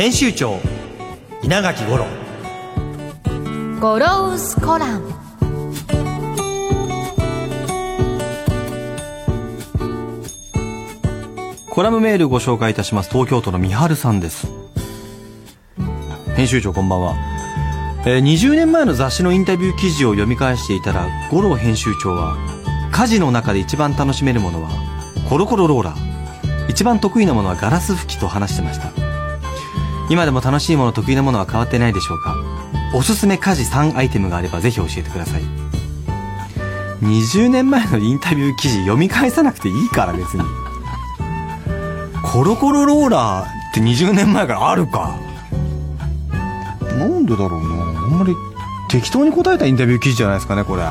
編集長稲垣五郎。ゴロウスコラム。コラムメールご紹介いたします。東京都の三春さんです。編集長こんばんは、えー20年前の雑誌のインタビュー記事を読み返していたら五郎編集長は家事の中で一番楽しめるものはコロコロローラー。一番得意なものはガラス拭きと話してました今でも楽しいもの得意なものは変わってないでしょうか？おすすめ家事3アイテムがあればぜひ教えてください。20年前のインタビュー記事読み返さなくていいから別に。コロコロローラーって20年前からあるか。なんでだろうな。あんまり適当に答えたインタビュー記事じゃないですかねこれ。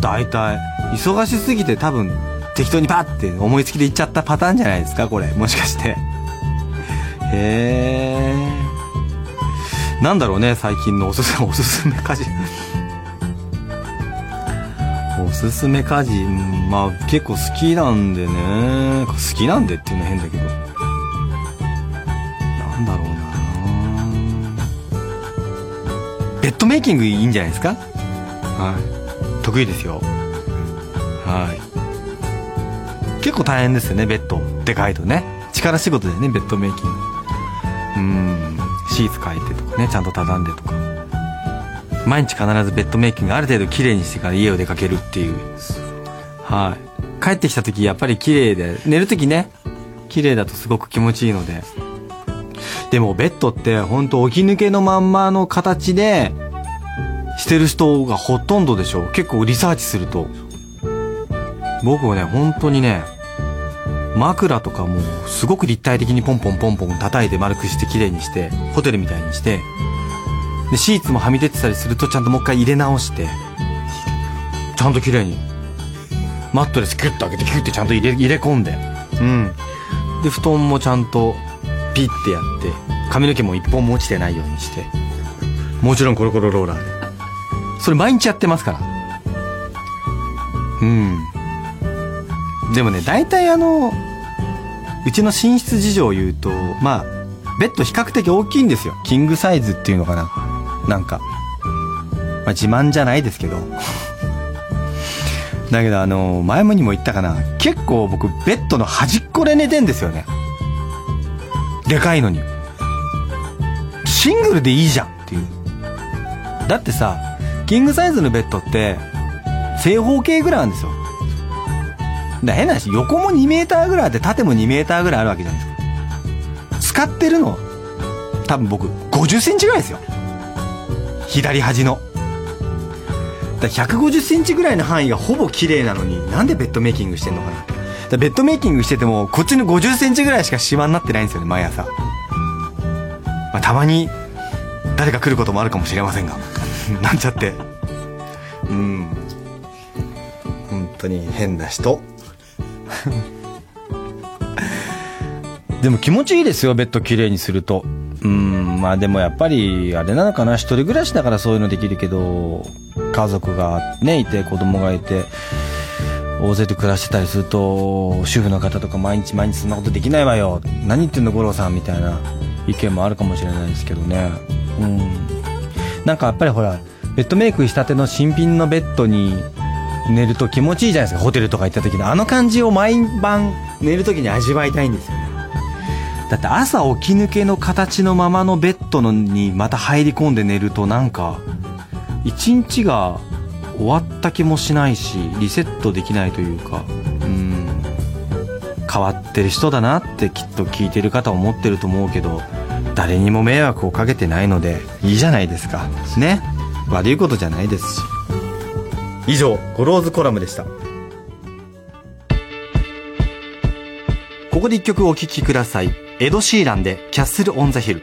大体。忙しすぎて多分適当にパッて思いつきで言っちゃったパターンじゃないですかこれ。もしかしてへえなんだろうね最近のおすすめおすすめ家事。おすすめ家事。まあ結構好きなんでね。好きなんでっていうのは変だけど。なんだろうな。ベッドメイキングいいんじゃないですか？はい。得意ですよ。はい。結構大変ですよねベッドでかいとね。力仕事でねベッドメイキング。うん。シーツ変えてとかねちゃんと畳んでとか。毎日必ずベッドメイキングある程度綺麗にしてから家を出かけるっていう。はい。帰ってきた時やっぱり綺麗で寝る時ね綺麗だとすごく気持ちいいので。でもベッドって本当起き抜けのまんまの形でしてる人がほとんどでしょ。結構リサーチすると。僕はね本当にね枕とかもすごく立体的にポンポンポンポン叩いて丸くして綺麗にしてホテルみたいにしてでシーツもはみ出てたりするとちゃんともう一回入れ直してちゃんと綺麗に。マットレスキュッと開けてキュッてちゃんと入れ入れ込んで。うん。で布団もちゃんとピッてやって髪の毛も一本も落ちてないようにして。もちろんコロコロローラーで。それ毎日やってますから。うんでもね大体あのうちの寝室事情を言うとまあベッド比較的大きいんですよ。キングサイズっていうのかな。なんか、まあ、自慢じゃないですけど。だけどあの前もにも言ったかな。結構僕ベッドの端っこで寝てんですよね。でかいのに。シングルでいいじゃんっていう。だってさキングサイズのベッドって正方形ぐらいなんですよ。だ変な話横も2メーターぐらいあって縦も2メーターぐらいあるわけじゃないですか。使ってるの多分僕50センチぐらいですよ。左端の。だ150センチぐらいの範囲がほぼ綺麗なのになんでベッドメイキングしてんのかなだベッドメイキングしててもこっちの50センチぐらいしかシワになってないんですよね毎朝、まあ、たまに誰か来ることもあるかもしれませんが。なんちゃって。うん。本当に変な人。でも気持ちいいですよベッドきれいにすると。うんまあでもやっぱりあれなのかな一人暮らしだからそういうのできるけど家族がねいて子供がいて大勢で暮らしてたりすると主婦の方とか毎日毎日そんなことできないわよ。何言ってんの五郎さんみたいな意見もあるかもしれないですけどね。うん。なんかやっぱりほらベッドメイクしたての新品のベッドに寝ると気持ちいいじゃないですか。ホテルとか行った時の。あの感じを毎晩寝る時に味わいたいんですよね。だって朝起き抜けの形のままのベッドのにまた入り込んで寝るとなんか一日が終わった気もしないしリセットできないというかうん。変わってる人だなってきっと聞いてる方は思ってると思うけど誰にも迷惑をかけてないのでいいじゃないですか。ね。悪いことじゃないですし。以上 Goro's Column でした。ここで一曲お聴きください。エド・シーランで「 Castle on the Hill」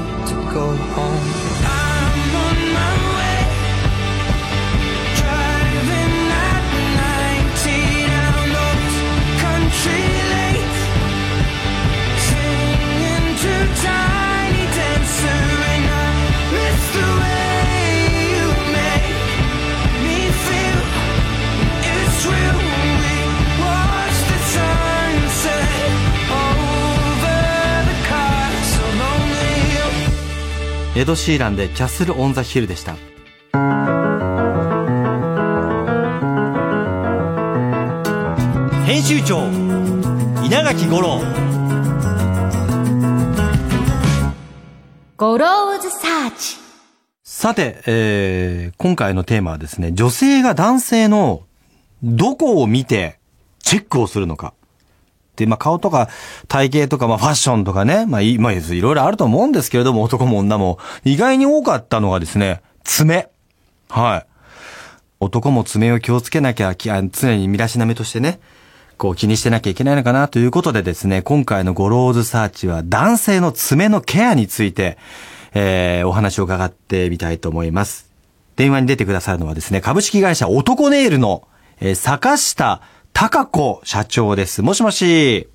go home. エド・シーランでキャッスル・オン・ザ・ヒルでした。編集長稲垣吾郎ゴローズサーチさて、えー、今回のテーマはですね、女性が男性のどこを見てチェックをするのか。で、まあ、顔とか体型とか、まあ、ファッションとかね、まあ、い、まあ、いろいろあると思うんですけれども、男も女も。意外に多かったのがですね、爪。はい。男も爪を気をつけなきゃ、常に身だしなみとしてね、こう気にしてなきゃいけないのかなということでですね、今回のゴローズサーチは男性の爪のケアについて、えー、お話を伺ってみたいと思います。電話に出てくださるのはですね、株式会社男ネイルの、えー、坂下隆子社長です。もしもし。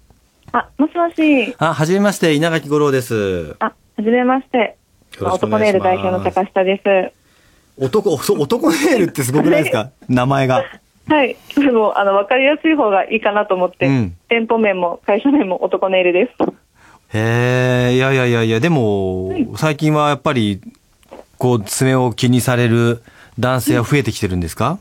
あ、もしもし。あ、はじめまして、稲垣吾郎です。あ、はじめまして。男ネイル代表の坂下です。男、男ネイルってすごくないですか？名前が。はい。でも、あの、わかりやすい方がいいかなと思って、うん店舗面も会社面も男ネイルです。へえ、いやいやいやいや、でも、最近はやっぱり、こう、爪を気にされる男性は増えてきてるんですか、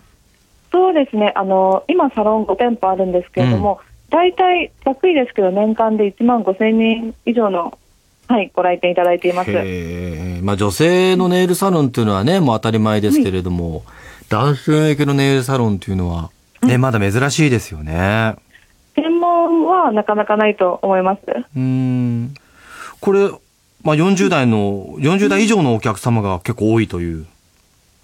そうですね。あの、今サロン5店舗あるんですけれども、大体、ざっくりですけど、年間で1万5千人以上の、はい、ご来店いただいています。へえ、まあ女性のネイルサロンっていうのはね、もう当たり前ですけれども、男性向けのネイルサロンっていうのは、ね、まだ珍しいですよね。専門はなかなかないと思います。うーん。これ、まあ40代の、40代以上のお客様が結構多いという。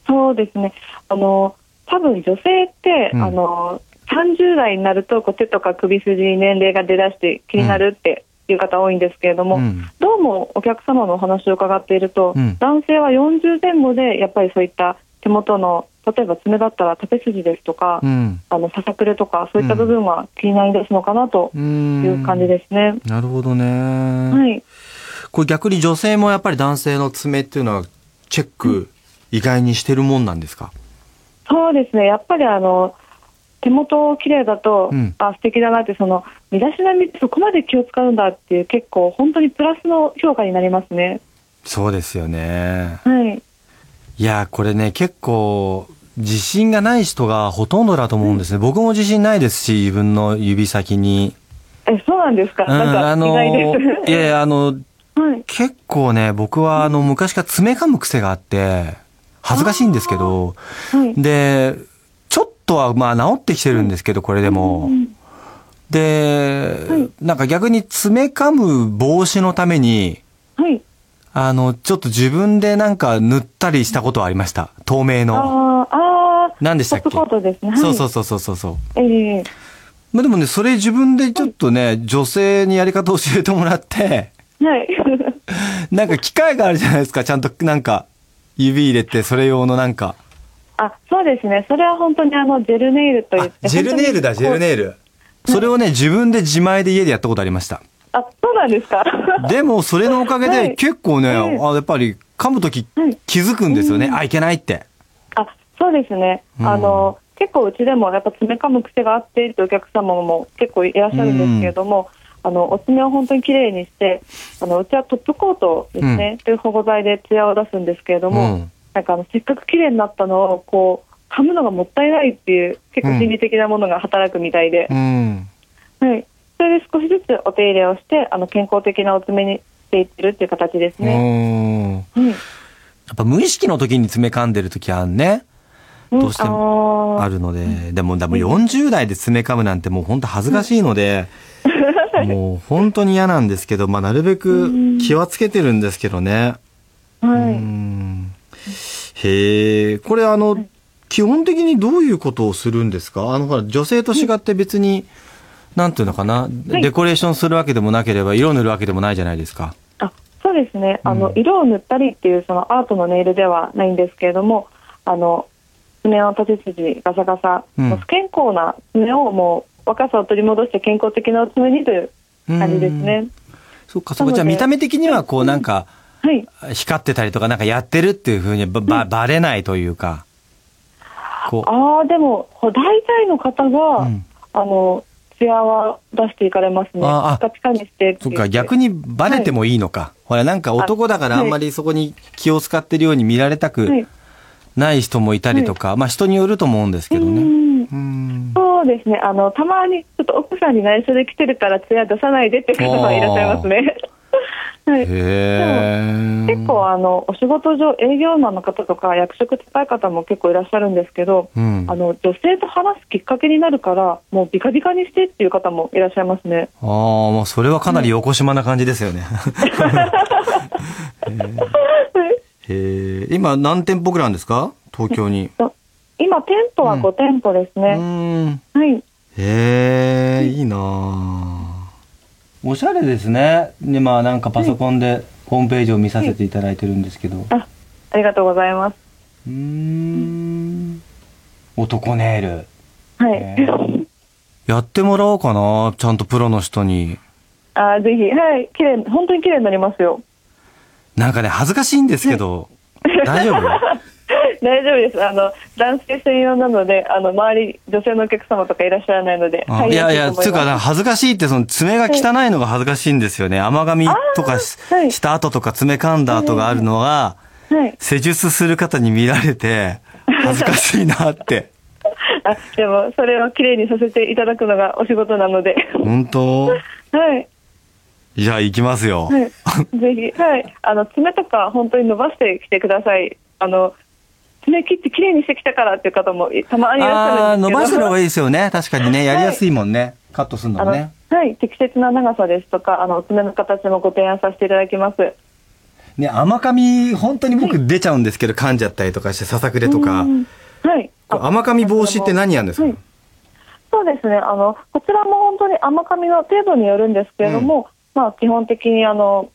そうですね。あの、多分女性って、うんあの、30代になるとこう手とか首筋に年齢が出だして気になるっていう方多いんですけれども、うんどうもお客様のお話を伺っていると、うん男性は40前後でやっぱりそういった手元の例えば爪だったら縦筋ですとか、うん。あのささくれとかそういった部分は気になりだすのかなと。いう感じですね。なるほどね。はい。これ逆に女性もやっぱり男性の爪っていうのはチェック意外にしてるもんなんですか？そうですね、やっぱりあの手元綺麗だと、うんあ素敵だなって、その身だしなみそこまで気を使うんだっていう、結構、本当にプラスの評価になりますね。そうですよね。はい、いや、これね、結構、自信がない人がほとんどだと思うんですね。僕も自信ないですし、自分の指先に。えそうなんですか、うん、なんか意外です。いやいや、あの、はい、結構ね、僕はあの、昔から爪噛む癖があって、恥ずかしいんですけど、はい、で、ちょっとはまあ治ってきてるんですけど、これでも。で、なんか逆に爪噛む防止のために、はい、あの、ちょっと自分でなんか塗ったりしたことはありました。透明の。あーあー、何でしたっけ？ポップコートですね。はい、そうそうそうそうそうそう。ええ。まあでもね、それ自分でちょっとね、女性にやり方を教えてもらって、はい、なんか機械があるじゃないですか、ちゃんとなんか、指入れて、それ用のなんか。あそうですね、それは本当にあのジェルネイルといあって、ジェルネイルだ、ジェルネイル。それをね、自分で自前で家でやったことありました。あそうなんですか？でも、それのおかげではい結構ね、あはいやっぱり噛むときはい気づくんですよね。あ、いけないって。あそうですね、うんあの結構うちでもやっぱ爪噛む癖があってってお客様も結構いらっしゃるんですけれども、あのお爪を本当にきれいにしてあのうちはトップコートですね、という保護剤でツヤを出すんですけれども、うん。なんかあのせっかくきれいになったのをこう噛むのがもったいないっていう結構心理的なものが働くみたいで、うん。はい、それで少しずつお手入れをしてあの健康的なお爪にしていってるっていう形ですうね。ん。はいやっぱ無意識の時に爪噛んでる時あんね。どうしてももあるので、でも、でも40代で爪噛むなんてもう本当恥ずかしいので、もう本当に嫌なんですけど、まあなるべく気はつけてるんですけどね。うはい、ん。へえ、これあの、基本的にどういうことをするんですか？あのほら、女性と違って別に、なんていうのかな、い。デコレーションするわけでもなければ、色塗るわけでもないじゃないですか。あそうですね。あの、うん。色を塗ったりっていうそのアートのネイルではないんですけれどもあの爪の立ち筋ガサガサ、うん。不健康な爪をもう若さを取り戻して健康的なお爪にという感じですね。そっか、そこじゃあ見た目的にはこうなんか、はい。光ってたりとかなんかやってるっていうふうにば、ば、バレないというか、こう、ああでも大体の方が、うん。あのツヤは出していかれますね。ああピカピカにしてそっか、逆にバレてもいいのか。ほら、なんか男だからあんまりそこに気を使ってるように見られたはくい。ない人もいたりとか、まあ人によると思うんですけどね。うん。うん。そうですねあのたまにちょっと奥さんに内緒で来てるからツヤ出さないでっていう方はいらっしゃいますね。はい。結構あのお仕事上営業マンの方とか役職高い方も結構いらっしゃるんですけど、うんあの女性と話すきっかけになるからもうビカビカにしてっていう方もいらっしゃいますね。ああ、もうそれはかなり横島な感じですよね。へえ。今何店舗ぐらいあるんですか？東京に。と今店舗は5店舗ですうね。ん。はい。へえ、いいなあおしゃれですね。で、まあなんかパソコンでホームページを見させていただいてるんですけど。あ、ありがとうございます。うーん。男ネイル。はい。やってもらおうかな。ちゃんとプロの人に。あぜひはい綺麗本当に綺麗になりますよ。なんかね、恥ずかしいんですけど、大丈夫？大丈夫です。あの男性専用なのであの周り女性のお客様とかいらっしゃらないので。あ入りいやいや、つうか、恥ずかしいって、その爪が汚いのが恥ずかしいんですよね。甘噛みとかし,、はいした後とか爪噛んだ後があるのが、はい。施術する方に見られて、恥ずかしいなって。あでもそれを綺麗にさせていただくのがお仕事なので。本当？はい。じゃあ行きますよ。はい、ぜひ、はい、あの爪とか本当に伸ばしてきてください。あの爪切って綺麗にしてきたからっていう方もいたまにいらっしゃるんですけど。伸ばしてる方がいいですよね。確かにね、やりやすいもんね。カットするあののね。はい、適切な長さですとか、あの爪の形もご提案させていただきます。ね、甘噛み、本当に僕出ちゃうんですけど、噛んじゃったりとかして、ささくれとかう。んはい。甘噛み防止って何やるんですか、はいそうですね。あのこちらも本当に甘噛みの程度によるんですけれども、まあ基本的にあの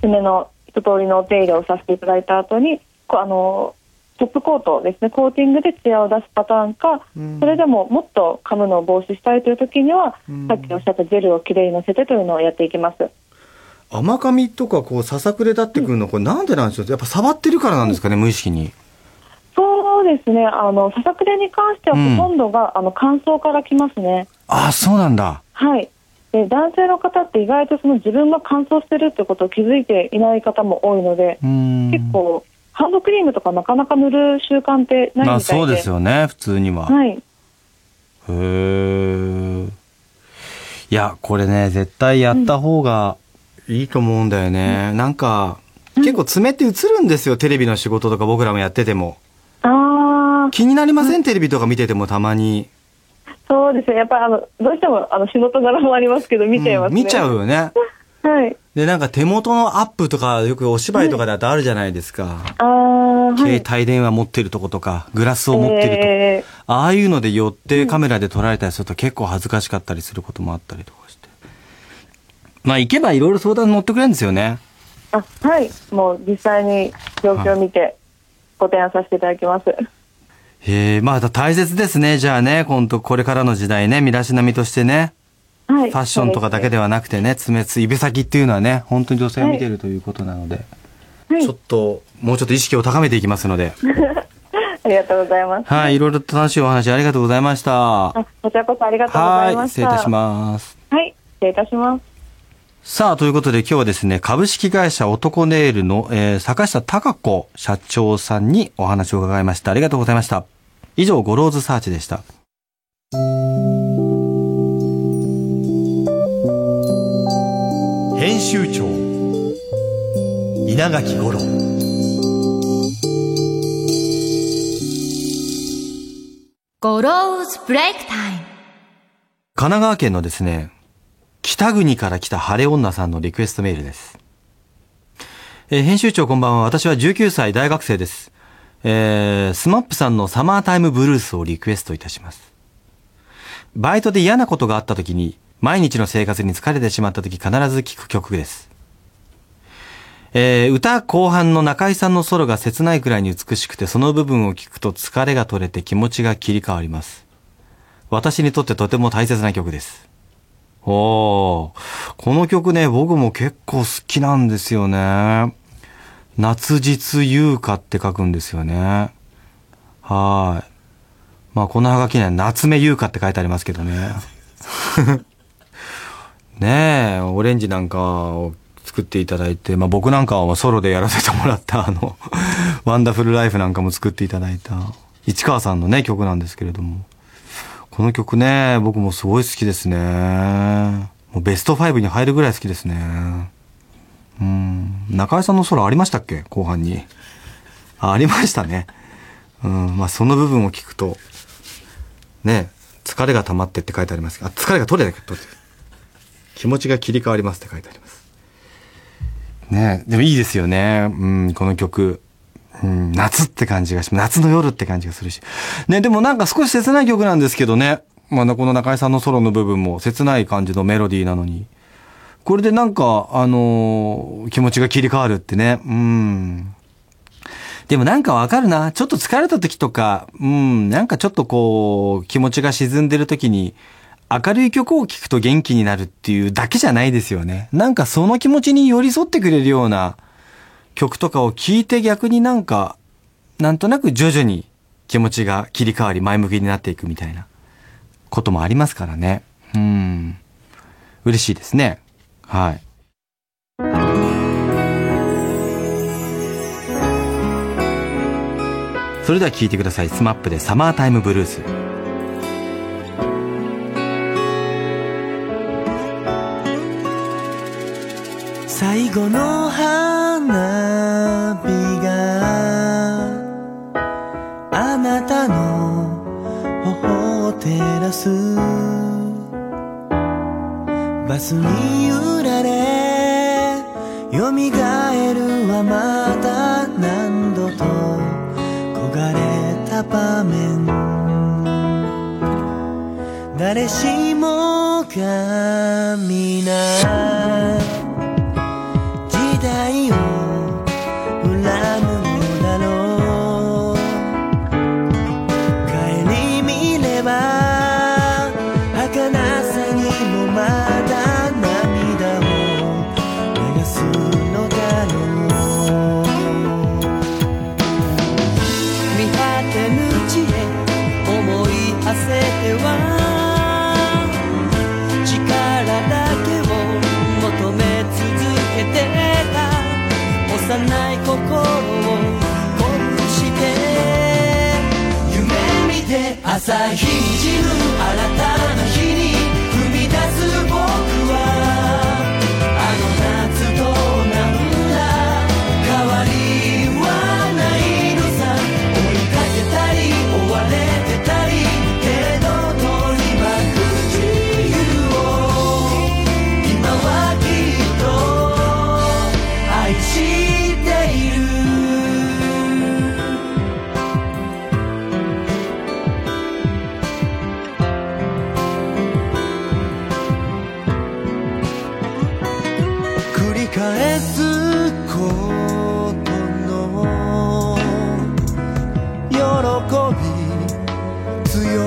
爪の一通りのお手入れをさせていただいた後に、こうあのトップコートですね、コーティングでツヤを出すパターンか、うんそれでももっと噛むのを防止したいという時には、うんさっきおっしゃったジェルをきれいにのせてというのをやっていきます。甘噛みとか、こう、ささくれ立ってくるの、これなんでなんでしょう？やっぱ触ってるからなんですかね、無意識に。そうですね。あのささくれに関してはほとんどが、あの乾燥からきますね。ああ、そうなんだ。はい。で男性の方って意外とその自分が乾燥してるってことを気づいていない方も多いので。結構ハンドクリームとかなかなか塗る習慣ってないみたいで。まあそうですよね、普通には。はい。へえ。いや、これね、絶対やった方がいいと思うんだよね。なんか、結構爪って映るんですよ、テレビの仕事とか僕らもやってても。ああ、気になりません、テレビとか見ててもたまに。そうですね。やっぱりあのどうしてもあの仕事柄もありますけど見ちゃいますね。うん見ちゃう。よね。はい。で、なんか手元のアップとか、よくお芝居とかだとあるじゃないですか。ああ、はい。携帯電話持ってるとことか、グラスを持ってると。えああいうので寄ってカメラで撮られたりすると結構恥ずかしかったりすることもあったりとかして。まあ行けばいろいろ相談乗ってくれるんですよね。ーあはい。もう実際に状況を見てご提案させていただきます。へえ、まあ大切ですね。じゃあね、今度これからの時代ね、身だしなみとしてね、はい。ファッションとかだけではなくてね、爪つ、指先っていうのはね、本当に女性を見てるということなので、はいちょっと、もうちょっと意識を高めていきますので、ありがとうございます。はい、いろいろと楽しいお話ありがとうございました。あこちらこそありがとうござはいい、ました。失礼いたします。はい、失礼いたします。さあ、ということで今日はですね、株式会社男ネイルの、えー坂下隆子社長さんにお話を伺いました。ありがとうございました。以上、ゴローズサーチでした。集長稲垣五郎Goro's Break Time神奈川県のですね、北国から来た晴れ女さんのリクエストメールです。えー編集長こんばんは。私は19歳大学生です。えー、 SMAP さんのサマータイムブルースをリクエストいたします。バイトで嫌なことがあった時に、毎日の生活に疲れてしまった時必ず聴く曲です。えー歌後半の中居さんのソロが切ないくらいに美しくて、その部分を聞くと疲れが取れて気持ちが切り替わります。私にとってとても大切な曲です。おー、この曲ね、僕も結構好きなんですよね。夏実優香って書くんですよね。はい。まあ、このハガキには夏目優香って書いてありますけどね。ねえ、オレンジなんかを作っていただいて、まあ僕なんかはソロでやらせてもらった、あの、ワンダフルライフなんかも作っていただいた、市川さんのね、曲なんですけれども。この曲ね、僕もすごい好きですね。もうベスト5に入るぐらい好きですね。うん。中井さんの空ありましたっけ？後半に。あ、ありましたね。うん。まあその部分を聞くと、ね、疲れが溜まってって書いてありますけど。あ、疲れが取れた取れて。気持ちが切り替わりますって書いてあります。ねでもいいですよね。うん、この曲。うん、夏って感じがします、夏の夜って感じがするし。ね、でもなんか少し切ない曲なんですけどね。まあ、この中井さんのソロの部分も切ない感じのメロディーなのに。これでなんか、あのー気持ちが切り替わるってね。うん。でもなんかわかるな。ちょっと疲れた時とか、うん、なんかちょっとこう、気持ちが沈んでる時に、明るい曲を聴くと元気になるっていうだけじゃないですよね。なんかその気持ちに寄り添ってくれるような曲とかを聴いて逆になんか、なんとなく徐々に気持ちが切り替わり前向きになっていくみたいなこともありますからね。うん。嬉しいですね。はい。それでは聴いてください。スマップでサマータイムブルース。最後の花火があなたの頬を照らす。バスに揺られ蘇るはまた何度と焦がれた場面。誰しもが皆在一起。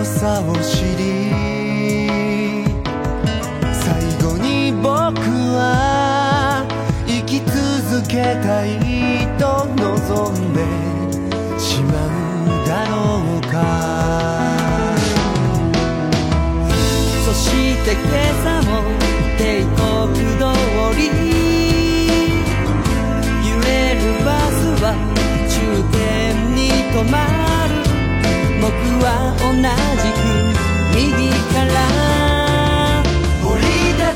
さを知り最後に僕は生き続けたいと望んでしまうだろうか。そして今朝も帝国通り揺れるバスは終点に止まる。僕は同じから。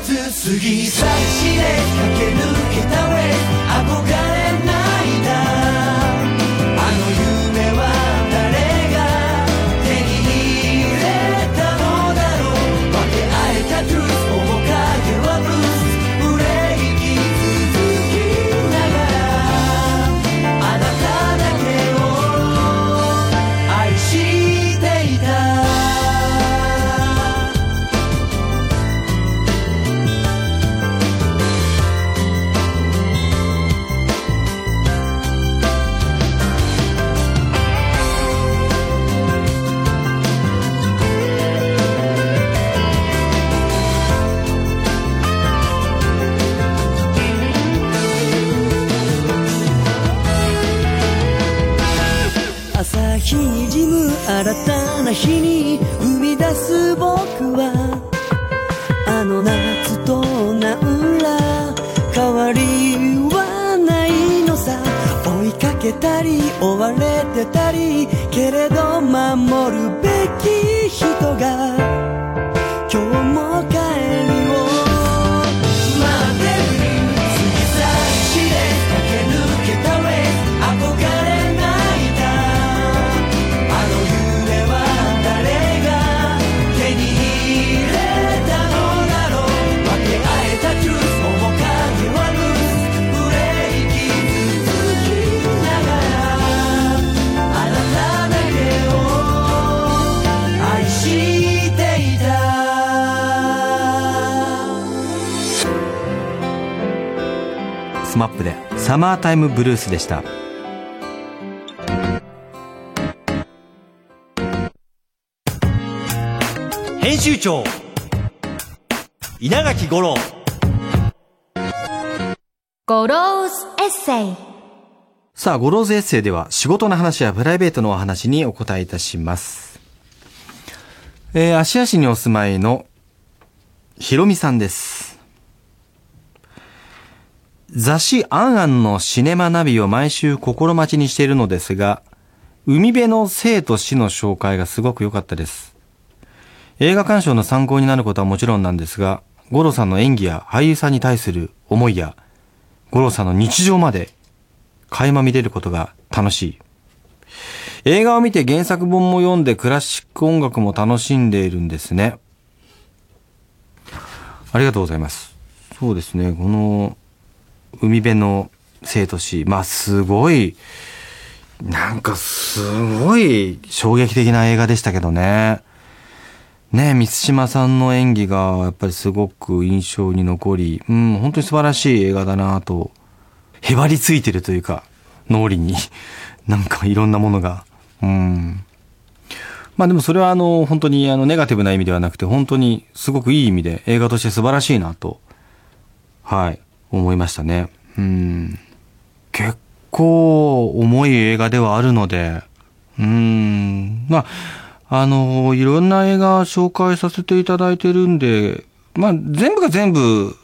立り過ぎさ差しで駆け抜けた上憧れ帰りSMAP でサマータイムブルースでした。編集長稲垣吾郎ゴローズエッセイさあ、 Goro's Essay では仕事の話やプライベートのお話にお答えいたします。えー、芦屋市にお住まいのひろみさんです。雑誌アンアンのシネマナビを毎週心待ちにしているのですが、海辺の生と死の紹介がすごく良かったです。映画鑑賞の参考になることはもちろんなんですが、五郎さんの演技や俳優さんに対する思いや、五郎さんの日常まで垣間見れることが楽しい。映画を見て原作本も読んでクラシック音楽も楽しんでいるんですね。ありがとうございます。そうですね、この海辺の生と死、まあすごい、なんかすごい衝撃的な映画でしたけどね。ね満島さんの演技がやっぱりすごく印象に残り、うん、本当に素晴らしい映画だなとへばりついてるというか、脳裏に、なんかいろんなものが。うん。まあでもそれはあの、本当にあの、ネガティブな意味ではなくて、本当にすごくいい意味で映画として素晴らしいなと、はい、思いましたね。うん。結構重い映画ではあるので、うん。まあ、あの、いろんな映画紹介させていただいてるんで、まあ全部が全部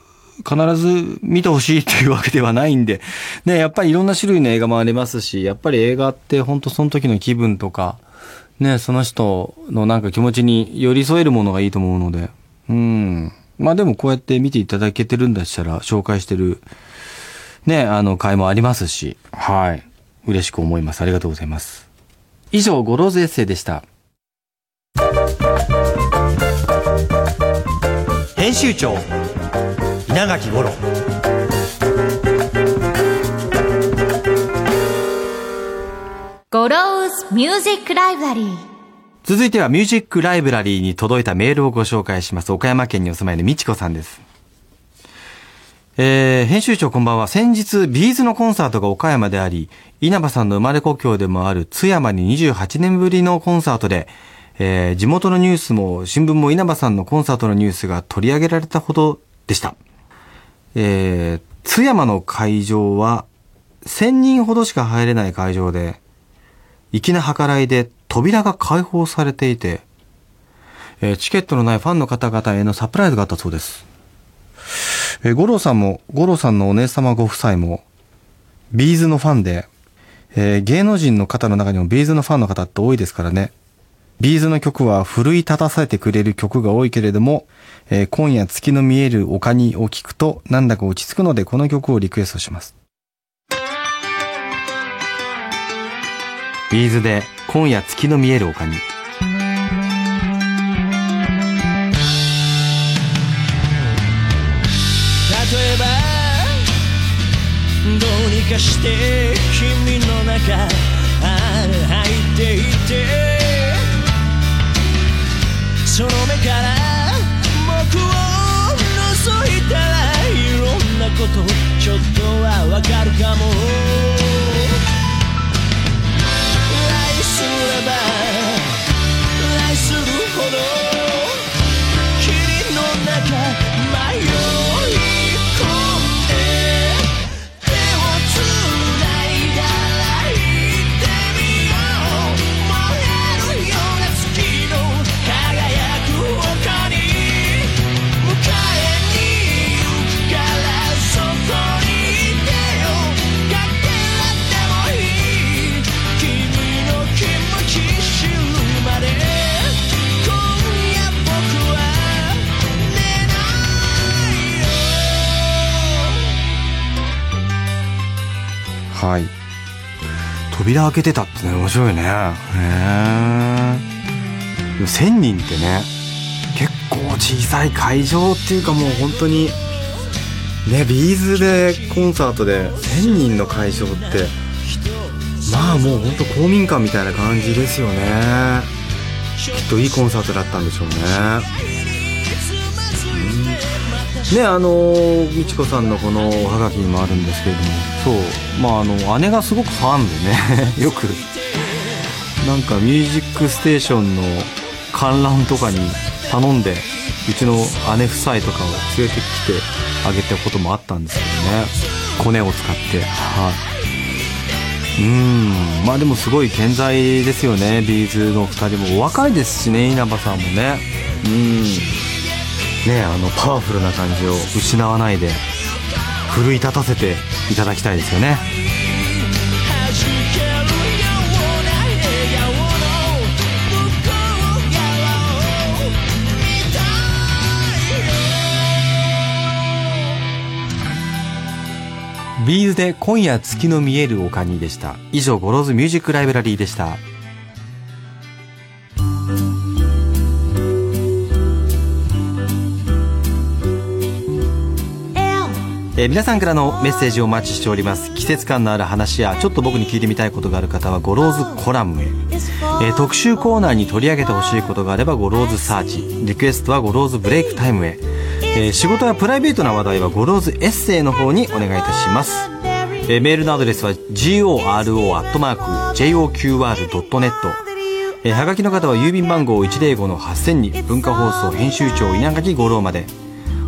必ず見てほしいっていうわけではないんで、ね、やっぱりいろんな種類の映画もありますし、やっぱり映画って本当その時の気分とか、ね、その人のなんか気持ちに寄り添えるものがいいと思うので、うん。まあでもこうやって見ていただけてるんだしたら、紹介してる、ね、あの、回もありますし、はい。嬉しく思います。ありがとうございます。以上、 Goro's Essay でした。編集長稲垣吾郎Goro's Music Library続いてはミュージックライブラリーに届いたメールをご紹介します。岡山県にお住まいのみちこさんです。えー、編集長こんばんは。先日、 B'z のコンサートが岡山であり、稲葉さんの生まれ故郷でもある津山に28年ぶりのコンサートで、えー、地元のニュースも新聞も稲葉さんのコンサートのニュースが取り上げられたほどでした。えー、津山の会場は1000人ほどしか入れない会場で、粋な計らいで扉が開放されていて、えーチケットのないファンの方々へのサプライズがあったそうです。えー五郎さんも、五郎さんのお姉様ご夫妻も、 B'z のファンで、えー芸能人の方の中にも B'z のファンの方って多いですからね。 B'z の曲は奮い立たせてくれる曲が多いけれども、えー今夜月の見える丘にを聞くとなんだか落ち着くのでこの曲をリクエストします。ビーズで今夜月の見える丘に。例えばどうにかして君の中あ入っていてその目から僕を覗いたらいろんなことちょっとはわかるかも開けてたってね、面白いね。へえ。1000人ってね、結構小さい会場っていうかもう本当に、ね、ビーズでコンサートで1000人の会場って、まあもう本当公民館みたいな感じですよね。きっといいコンサートだったんでしょうね。ねあの美智子さんのこのおはがきにもあるんですけれども。そう。まああの姉がすごくファンでね。よく。なんか「ミュージックステーション」の観覧とかに頼んでうちの姉夫妻とかを連れてきてあげたこともあったんですけどね。コネを使って。はい。うん。まあでもすごい健在ですよね。ビーズの2人も。お若いですしね稲葉さんもね。うん。ねあのパワフルな感じを失わないで奮い立たせていただきたいですよね。 B'z で今夜月の見える丘にでした。以上 Goro's Music Library でした。皆さんからのメッセージをお待ちしております。季節感のある話やちょっと僕に聞いてみたいことがある方は Goro's Column へ、えー特集コーナーに取り上げてほしいことがあれば Goro's Search。リクエストは Goro's Break Time へ、えー仕事やプライベートな話題は Goro's Essay の方にお願いいたします、えーメールのアドレスは goro.joqr.net えーはがきの方は郵便番号105-8000に文化放送編集長稲垣吾郎まで。